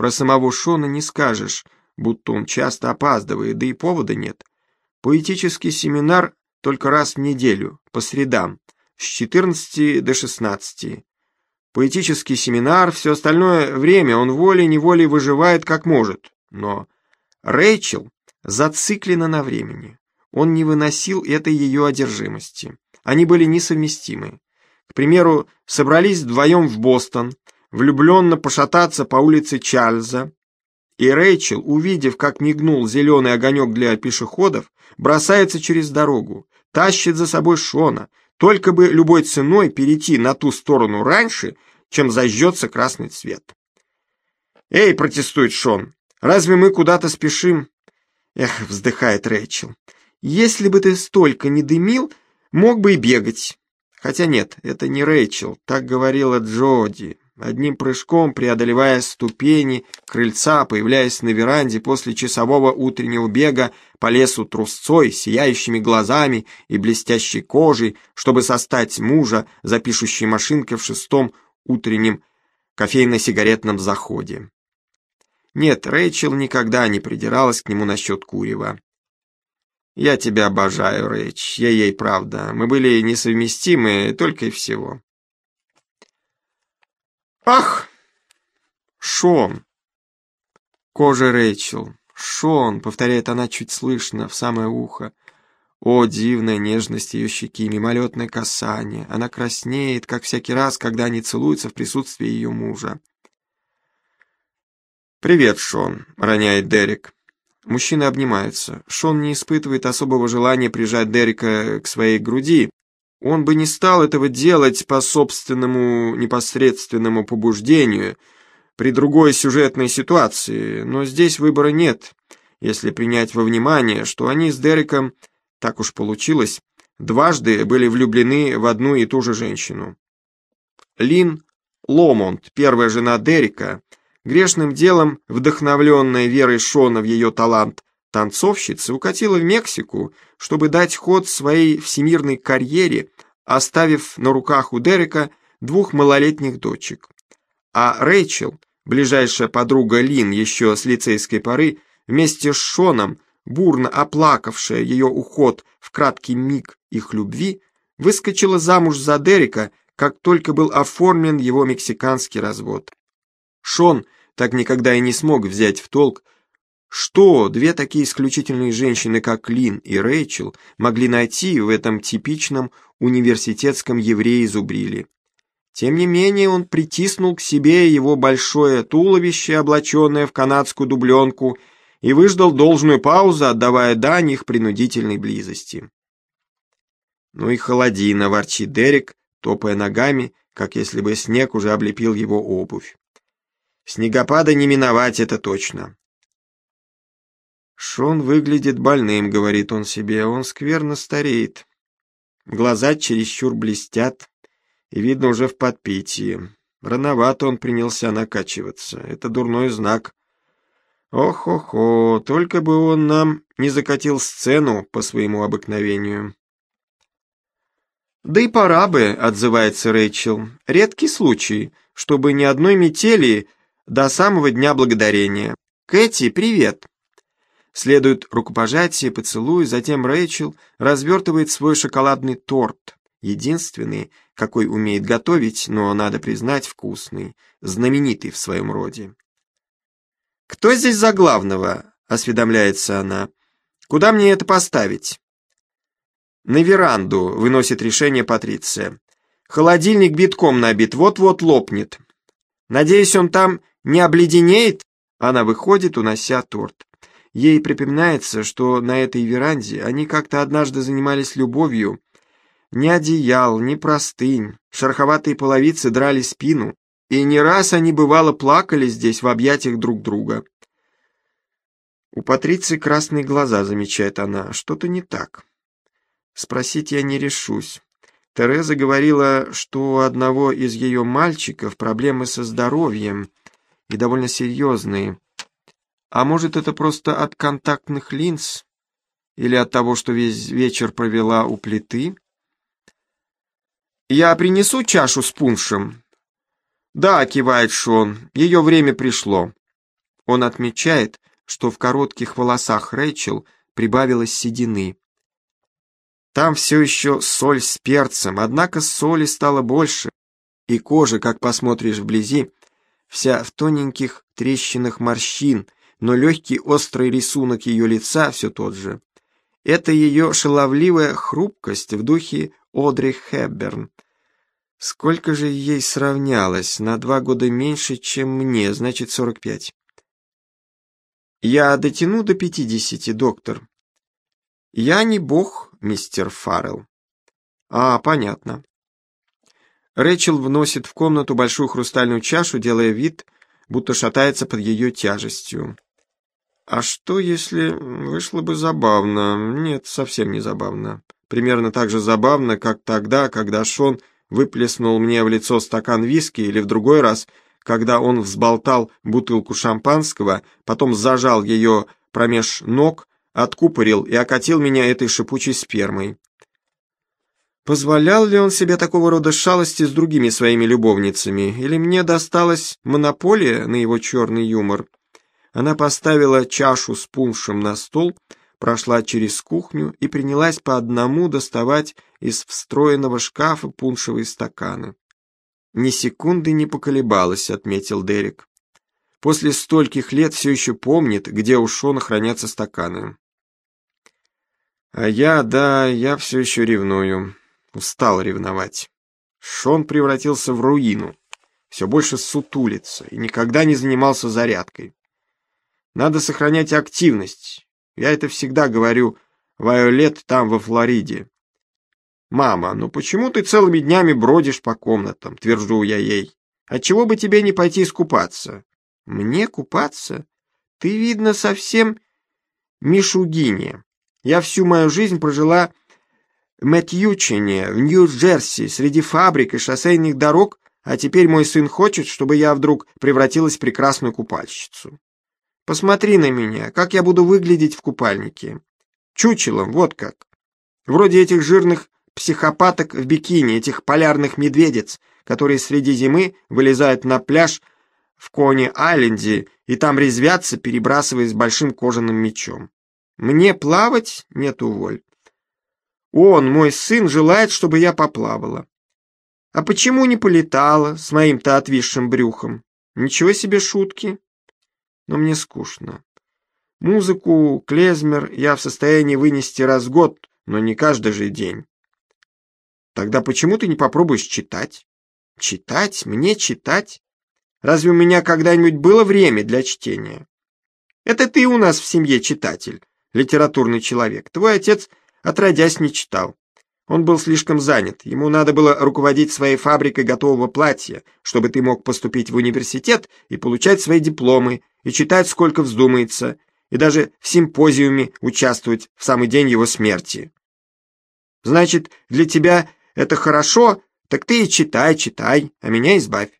Про самого Шона не скажешь, будто он часто опаздывает, да и повода нет. Поэтический семинар только раз в неделю, по средам, с 14 до 16. Поэтический семинар, все остальное время он волей-неволей выживает как может. Но Рэйчел зациклена на времени. Он не выносил этой ее одержимости. Они были несовместимы. К примеру, собрались вдвоем в Бостон, влюбленно пошататься по улице Чарльза, и Рэйчел, увидев, как мигнул зеленый огонек для пешеходов, бросается через дорогу, тащит за собой Шона, только бы любой ценой перейти на ту сторону раньше, чем зажжется красный цвет. «Эй!» — протестует Шон. «Разве мы куда-то спешим?» «Эх!» — вздыхает Рэйчел. «Если бы ты столько не дымил, мог бы и бегать». Хотя нет, это не Рэйчел, так говорила Джоди. Одним прыжком, преодолевая ступени крыльца, появляясь на веранде после часового утреннего бега по лесу трусцой, сияющими глазами и блестящей кожей, чтобы состать мужа за пишущей машинкой в шестом утреннем кофейно-сигаретном заходе. Нет, Рэйчел никогда не придиралась к нему насчет курева. «Я тебя обожаю, Рэйч, ей-ей, правда. Мы были несовместимы только и всего». «Ах! Шон!» Кожа Рэйчел. «Шон!» — повторяет она чуть слышно, в самое ухо. О, дивная нежность ее щеки, мимолетное касание. Она краснеет, как всякий раз, когда они целуются в присутствии ее мужа. «Привет, Шон», — роняет Дерек. Мужчины обнимаются. Шон не испытывает особого желания прижать Дерека к своей груди. Он бы не стал этого делать по собственному непосредственному побуждению при другой сюжетной ситуации, но здесь выбора нет, если принять во внимание, что они с Дереком так уж получилось, дважды были влюблены в одну и ту же женщину. Лин Ломонт, первая жена Дерека, грешным делом, вдохновленная верой Шона в ее талант танцовщицы, укатила в Мексику, чтобы дать ход своей всемирной карьере, оставив на руках у Дерека двух малолетних дочек. А Рэйчел, ближайшая подруга Лин еще с лицейской поры, вместе с Шоном бурно оплакавшая ее уход в краткий миг их любви, выскочила замуж за Дерека, как только был оформлен его мексиканский развод. Шон так никогда и не смог взять в толк, что две такие исключительные женщины, как Лин и Рэйчел, могли найти в этом типичном университетском еврее-зубриле. Тем не менее он притиснул к себе его большое туловище, облаченное в канадскую дубленку, и выждал должную паузу, отдавая дань их принудительной близости. Ну и холодина, ворчит Дерек, топая ногами, как если бы снег уже облепил его обувь. Снегопада не миновать, это точно. Шон выглядит больным, говорит он себе, он скверно стареет. Глаза чересчур блестят, и видно уже в подпитии. Рановато он принялся накачиваться, это дурной знак. Ох-охо, только бы он нам не закатил сцену по своему обыкновению. «Да и пора бы», — отзывается Рэйчел. «Редкий случай, чтобы ни одной метели до самого Дня Благодарения. Кэти, привет!» Следует рукопожатие, поцелуй, затем Рэйчел развертывает свой шоколадный торт, единственный, какой умеет готовить, но, надо признать, вкусный, знаменитый в своем роде. «Кто здесь за главного?» — осведомляется она. «Куда мне это поставить?» «На веранду», — выносит решение Патриция. «Холодильник битком набит, вот-вот лопнет. Надеюсь, он там не обледенеет?» Она выходит, унося торт. Ей припоминается, что на этой веранде они как-то однажды занимались любовью. Ни одеял, ни простынь, шероховатые половицы драли спину, и не раз они, бывало, плакали здесь в объятиях друг друга. У Патриции красные глаза, замечает она, что-то не так. Спросить я не решусь. Тереза говорила, что у одного из ее мальчиков проблемы со здоровьем, и довольно серьезные. А может, это просто от контактных линз? Или от того, что весь вечер провела у плиты? «Я принесу чашу с пуншем?» «Да», — кивает Шон, — «ее время пришло». Он отмечает, что в коротких волосах Рэйчел прибавилось седины. Там все еще соль с перцем, однако соли стало больше, и кожа, как посмотришь вблизи, вся в тоненьких трещинах морщин, но легкий острый рисунок ее лица все тот же. Это ее шаловливая хрупкость в духе Одри Хэбберн. Сколько же ей сравнялось? На два года меньше, чем мне, значит, сорок пять. Я дотяну до пятидесяти, доктор. Я не бог, мистер Фаррелл. А, понятно. Рэчел вносит в комнату большую хрустальную чашу, делая вид, будто шатается под ее тяжестью. А что, если вышло бы забавно? Нет, совсем не забавно. Примерно так же забавно, как тогда, когда Шон выплеснул мне в лицо стакан виски, или в другой раз, когда он взболтал бутылку шампанского, потом зажал ее промеж ног, откупорил и окатил меня этой шипучей спермой. Позволял ли он себе такого рода шалости с другими своими любовницами, или мне досталась монополия на его черный юмор? Она поставила чашу с пуншем на стол, прошла через кухню и принялась по одному доставать из встроенного шкафа пуншевые стаканы. «Ни секунды не поколебалась», — отметил Дерек. «После стольких лет все еще помнит, где у Шона хранятся стаканы». «А я, да, я все еще ревную. Устал ревновать. Шон превратился в руину, все больше сутулится и никогда не занимался зарядкой. Надо сохранять активность. Я это всегда говорю Вайолет там, во Флориде. «Мама, ну почему ты целыми днями бродишь по комнатам?» — твержу я ей. «Отчего бы тебе не пойти искупаться?» «Мне купаться? Ты, видно, совсем мишугиня. Я всю мою жизнь прожила в Мэтьючине, в Нью-Джерси, среди фабрик и шоссейных дорог, а теперь мой сын хочет, чтобы я вдруг превратилась в прекрасную купальщицу. Посмотри на меня, как я буду выглядеть в купальнике. Чучелом, вот как. Вроде этих жирных психопаток в бикини, этих полярных медведец, которые среди зимы вылезают на пляж в Кони-Айленде и там резвятся, перебрасываясь большим кожаным мечом. Мне плавать нет уволь. Он, мой сын, желает, чтобы я поплавала. А почему не полетала с моим-то отвисшим брюхом? Ничего себе шутки но мне скучно. Музыку, клезмер я в состоянии вынести раз в год, но не каждый же день. Тогда почему ты не попробуешь читать? Читать? Мне читать? Разве у меня когда-нибудь было время для чтения? Это ты у нас в семье читатель, литературный человек. Твой отец отродясь не читал. Он был слишком занят. Ему надо было руководить своей фабрикой готового платья, чтобы ты мог поступить в университет и получать свои дипломы, и читать сколько вздумается, и даже в симпозиуме участвовать в самый день его смерти. Значит, для тебя это хорошо, так ты и читай, читай, а меня избавь.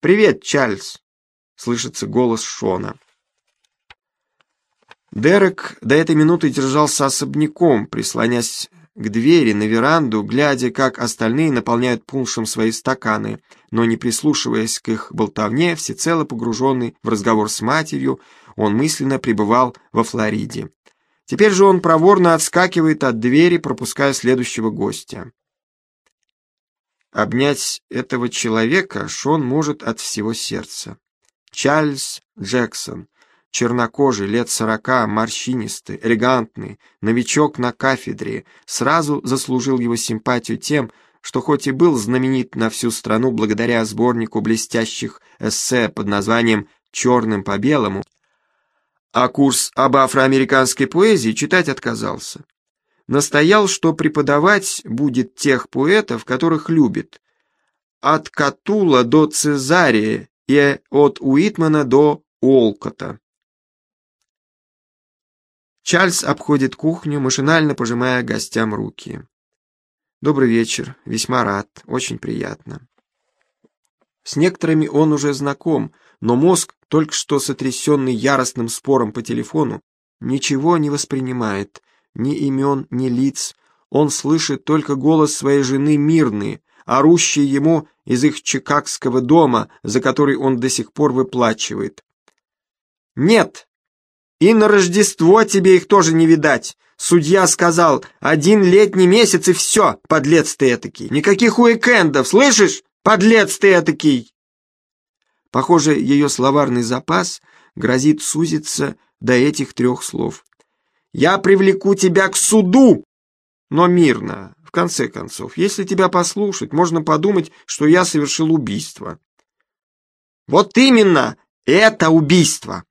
«Привет, Чарльз!» — слышится голос Шона. Дерек до этой минуты держался особняком, прислонясь к двери на веранду, глядя, как остальные наполняют пуншем свои стаканы, но не прислушиваясь к их болтовне, всецело погруженный в разговор с матерью, он мысленно пребывал во Флориде. Теперь же он проворно отскакивает от двери, пропуская следующего гостя. Обнять этого человека Шон может от всего сердца. Чарльз Джексон, чернокожий, лет сорока, морщинистый, элегантный, новичок на кафедре, сразу заслужил его симпатию тем, что хоть и был знаменит на всю страну благодаря сборнику блестящих эссе под названием «Черным по белому», а курс об афроамериканской поэзии читать отказался. Настоял, что преподавать будет тех поэтов, которых любит, от Катула до Цезария и от Уитмана до Уолкота. Чарльз обходит кухню, машинально пожимая гостям руки. «Добрый вечер. Весьма рад. Очень приятно». С некоторыми он уже знаком, но мозг, только что сотрясенный яростным спором по телефону, ничего не воспринимает, ни имен, ни лиц. Он слышит только голос своей жены Мирны, орущей ему из их чикагского дома, за который он до сих пор выплачивает. Нет, и на Рождество тебе их тоже не видать. Судья сказал, один летний месяц и все, подлец ты этакий. Никаких уикендов, слышишь? Подлец ты этакий. Похоже, ее словарный запас грозит сузиться до этих трех слов. «Я привлеку тебя к суду!» Но мирно, в конце концов, если тебя послушать, можно подумать, что я совершил убийство. Вот именно, это убийство.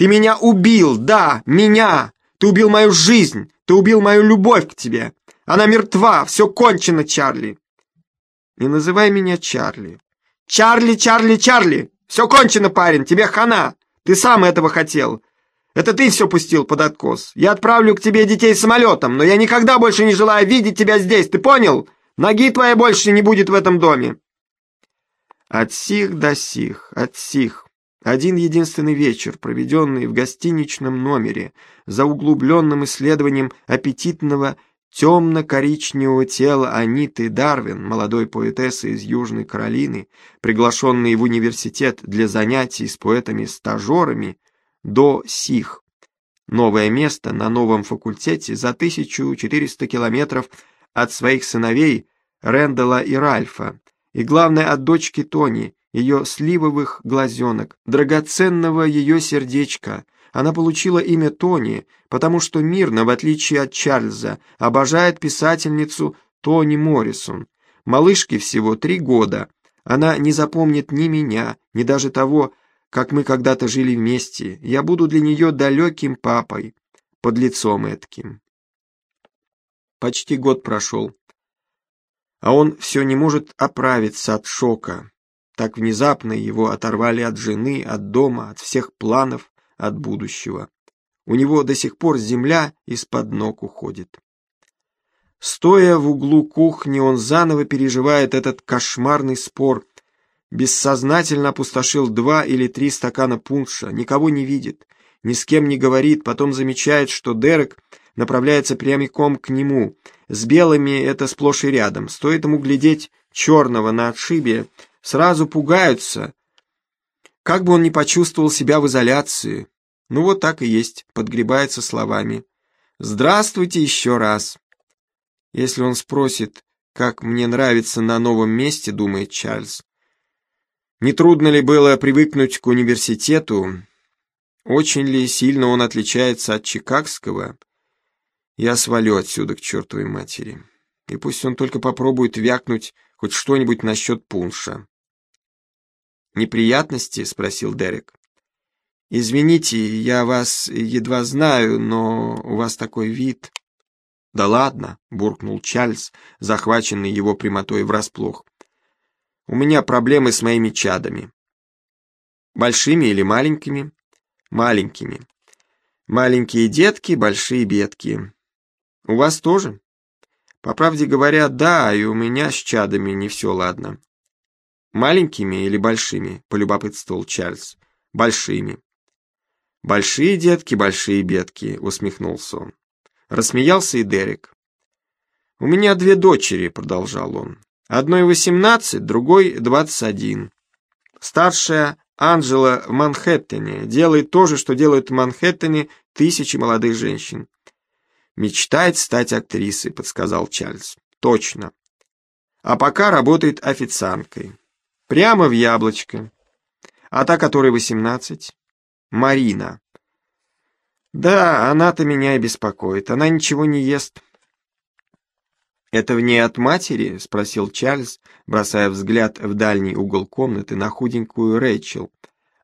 Ты меня убил, да, меня. Ты убил мою жизнь, ты убил мою любовь к тебе. Она мертва, все кончено, Чарли. Не называй меня Чарли. Чарли, Чарли, Чарли. Все кончено, парень, тебе хана. Ты сам этого хотел. Это ты все пустил под откос. Я отправлю к тебе детей самолетом, но я никогда больше не желаю видеть тебя здесь, ты понял? Ноги твоей больше не будет в этом доме. От сих до сих, от сих. Один единственный вечер, проведенный в гостиничном номере, за углубленным исследованием аппетитного темно-коричневого тела Аниты Дарвин, молодой поэтессы из Южной Каролины, приглашенной в университет для занятий с поэтами-стажерами, до Сих. Новое место на новом факультете за 1400 километров от своих сыновей Рэндала и Ральфа, и главное от дочки Тони, ее сливовых глазенок, драгоценного ее сердечка. Она получила имя Тони, потому что мирно, в отличие от Чарльза, обожает писательницу Тони Моррисон. Малышке всего три года. Она не запомнит ни меня, ни даже того, как мы когда-то жили вместе. Я буду для нее далеким папой, под лицом этким. Почти год прошел, а он все не может оправиться от шока. Так внезапно его оторвали от жены, от дома, от всех планов, от будущего. У него до сих пор земля из-под ног уходит. Стоя в углу кухни, он заново переживает этот кошмарный спор Бессознательно опустошил два или три стакана пунша, никого не видит, ни с кем не говорит, потом замечает, что Дерек направляется прямиком к нему. С белыми это сплошь и рядом. Стоит ему глядеть черного на отшибе, сразу пугаются. Как бы он ни почувствовал себя в изоляции. Ну вот так и есть, подгребается словами. «Здравствуйте еще раз». Если он спросит, как мне нравится на новом месте, думает Чарльз, не трудно ли было привыкнуть к университету? Очень ли сильно он отличается от чикагского? Я свалю отсюда к чертовой матери. И пусть он только попробует вякнуть хоть что-нибудь насчет пунша. «Неприятности?» — спросил Дерек. «Извините, я вас едва знаю, но у вас такой вид...» «Да ладно», — буркнул Чарльз, захваченный его прямотой врасплох. У меня проблемы с моими чадами. Большими или маленькими? Маленькими. Маленькие детки, большие бедки. У вас тоже? По правде говоря, да, и у меня с чадами не все ладно. Маленькими или большими? Полюбопытствовал Чарльз. Большими. Большие детки, большие бедки, усмехнулся он. Рассмеялся и Дерек. «У меня две дочери», — продолжал он. Одной 18, другой 21. Старшая Анжела в Манхэттене делает то же, что делают в Манхэттене тысячи молодых женщин. «Мечтает стать актрисой», — подсказал Чарльз. «Точно. А пока работает официанткой. Прямо в яблочко. А та, которой 18? Марина. Да, она-то меня и беспокоит. Она ничего не ест». «Это в ней от матери?» — спросил Чарльз, бросая взгляд в дальний угол комнаты на худенькую Рэйчел.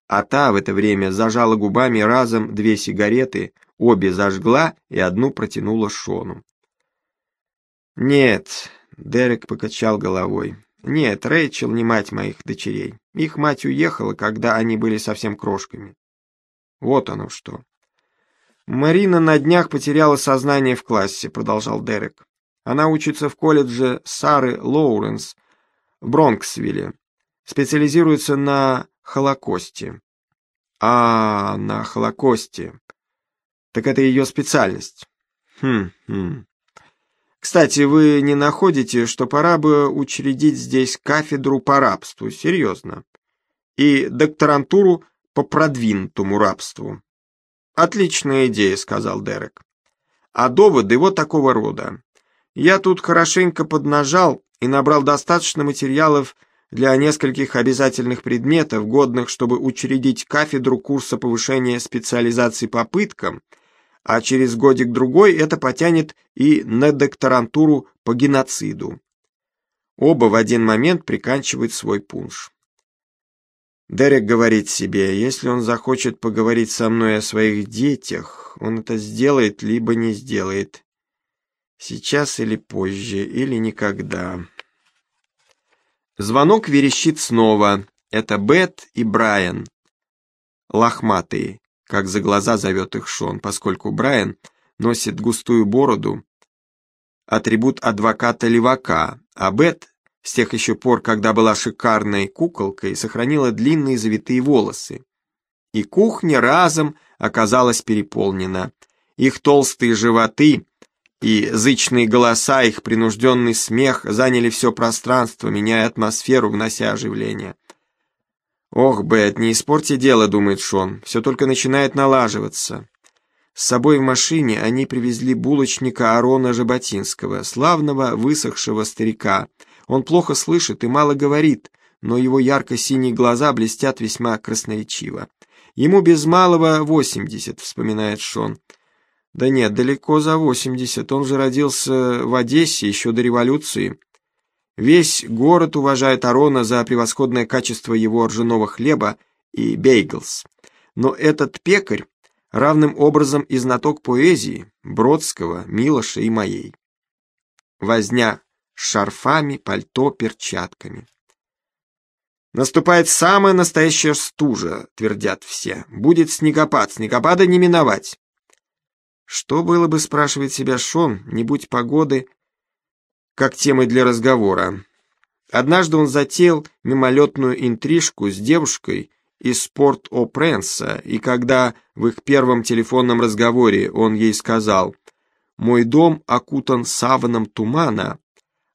А та в это время зажала губами разом две сигареты, обе зажгла и одну протянула Шону. «Нет», — Дерек покачал головой, — «нет, Рэйчел не мать моих дочерей. Их мать уехала, когда они были совсем крошками. Вот оно что». «Марина на днях потеряла сознание в классе», — продолжал Дерек. Она учится в колледже Сары Лоуренс в Бронксвилле. Специализируется на Холокосте. А, на Холокосте. Так это ее специальность. Хм, хм. К Кстати, вы не находите, что пора бы учредить здесь кафедру по рабству, серьезно, и докторантуру по продвинутому рабству? Отличная идея, сказал Дерек. А доводы вот такого рода. Я тут хорошенько поднажал и набрал достаточно материалов для нескольких обязательных предметов, годных, чтобы учредить кафедру курса повышения специализации по пыткам, а через годик-другой это потянет и на докторантуру по геноциду. Оба в один момент приканчивают свой пунш. Дерек говорит себе, если он захочет поговорить со мной о своих детях, он это сделает, либо не сделает. Сейчас или позже, или никогда. Звонок верещит снова. Это Бет и Брайан. Лохматые, как за глаза зовет их Шон, поскольку Брайан носит густую бороду, атрибут адвоката-левака, а Бет с тех еще пор, когда была шикарной куколкой, сохранила длинные завитые волосы. И кухня разом оказалась переполнена. Их толстые животы и зычные голоса, их принужденный смех заняли все пространство, меняя атмосферу, внося оживление. «Ох, Бет, не испорти дело», — думает Шон, — «все только начинает налаживаться». С собой в машине они привезли булочника Арона Жаботинского, славного высохшего старика. Он плохо слышит и мало говорит, но его ярко-синие глаза блестят весьма красноречиво. Ему без малого восемьдесят, вспоминает Шон. Да нет, далеко за восемьдесят. Он же родился в Одессе еще до революции. Весь город уважает Арона за превосходное качество его ржаного хлеба и бейглс. Но этот пекарь равным образом и знаток поэзии Бродского, Милоша и моей. Возня с шарфами, пальто, перчатками. Наступает самая настоящая стужа, твердят все. Будет снегопад, снегопада не миновать. Что было бы, спрашивает себя Шон, не будь погоды, как темой для разговора. Однажды он затеял мимолетную интрижку с девушкой из Порт-О-Пренса, и когда в их первом телефонном разговоре он ей сказал «Мой дом окутан саваном тумана,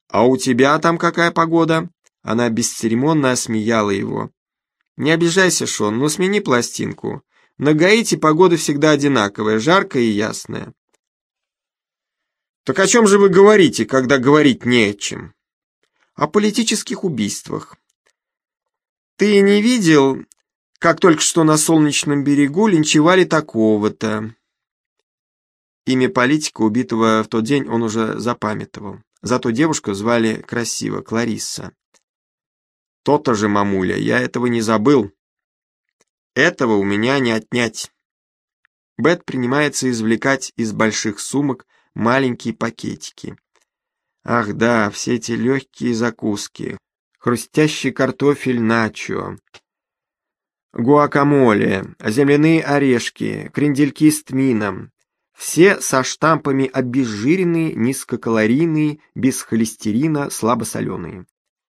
а у тебя там какая погода?» Она бесцеремонно осмеяла его. «Не обижайся, Шон, но смени пластинку. На Гаити погода всегда одинаковая, жаркая и ясная. Так о чем же вы говорите, когда говорить не о чем? О политических убийствах. Ты не видел, как только что на солнечном берегу линчевали такого-то? Имя политика, убитого в тот день, он уже запамятовал. Зато девушку звали красиво, Кларисса. То-то же, мамуля, я этого не забыл. Этого у меня не отнять. Бет принимается извлекать из больших сумок маленькие пакетики. Ах да, все эти легкие закуски. Хрустящий картофель начо, гуакамоле, земляные орешки, крендельки с тмином. Все со штампами обезжиренные, низкокалорийные, без холестерина, слабосоленые.